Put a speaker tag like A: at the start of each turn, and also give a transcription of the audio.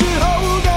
A: 之后。